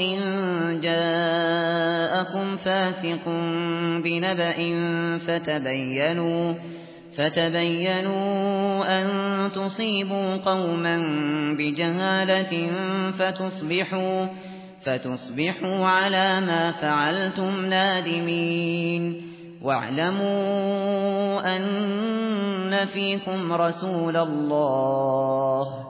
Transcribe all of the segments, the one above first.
إن جاءكم فاسق بنبأ فتبينوا فتبينوا أن تصيبوا قوما بجهالة فتصبحوا فتصبحوا على ما فعلتم نادمين. واعلموا أن فيكم رسول الله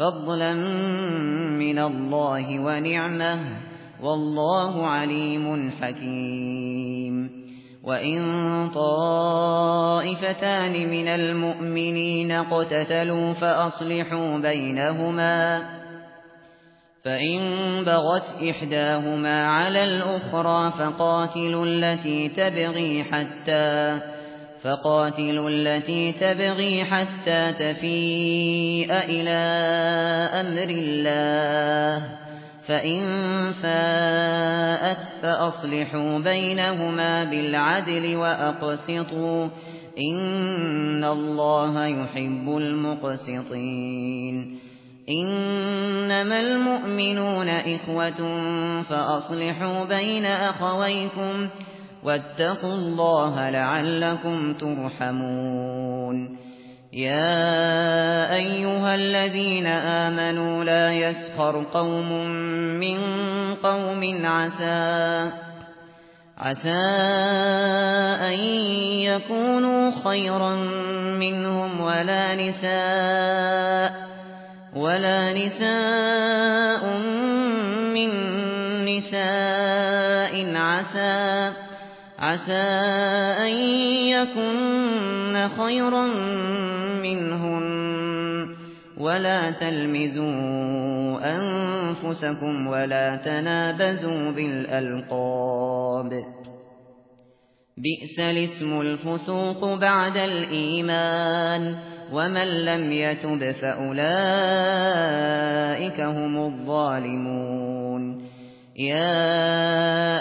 فضلا من الله ونعمة والله عليم حكيم. وإن طائفتان من المؤمنين قتتلوا فأصلحوا بينهما. فإن بغت إحداهما على الأخرى فقاتلوا التي تبغي حتى فقاتلوا التي تبغي حتى تفيء إلى أمر الله. فإن فاءت فأصلحوا بينهما بالعدل وأقسطوا. إن الله يحب المقسطين. إنما المؤمنون إخوة فأصلحوا بين أخويكم. واتقوا الله لعلكم ترحمون. يا أيها الذين آمنوا لا يسخر قوم من قوم عسى عسى أن يكونوا خيرا منهم ولا نساء ولا نساء من نساء عسى. عسى أن يكن خيرا منهن. ولا تلمزوا أنفسكم ولا تنابزوا بالألقاب. بئس الاسم الفسوق بعد الإيمان. ومن لم يتب فأولئك هم الظالمون. يا